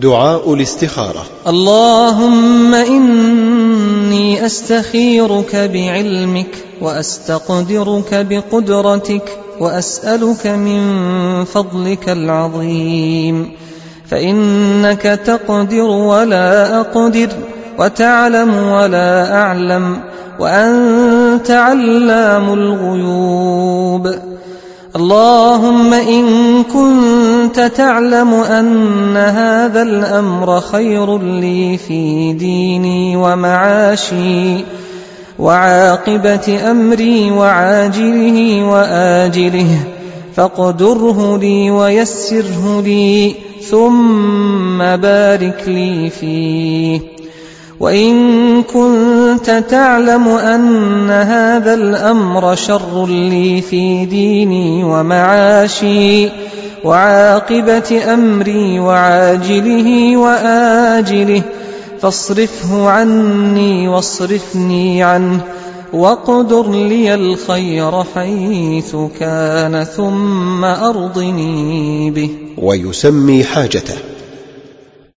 دعاء الاستخارة. اللهم إني أستخيرك بعلمك وأستقدرك بقدرتك وأسألك من فضلك العظيم. فإنك تقدر ولا أقدر وتعلم ولا أعلم وأنت علام الغيوب. اللهم إن كنت تعلم أن هذا الأمر خير لي في ديني ومعاشي وعاقبة أمري وعاجله وآجله فاقدره لي ويسره لي ثم بارك لي فيه. وإن كنت تعلم أن هذا الأمر شر لي في ديني ومعاشي وعاقبة أمري وعاجله وآجله فاصرفه عني واصرفني عنه واقدر لي الخير حيث كان ثم أرضني به. ويسمي حاجته.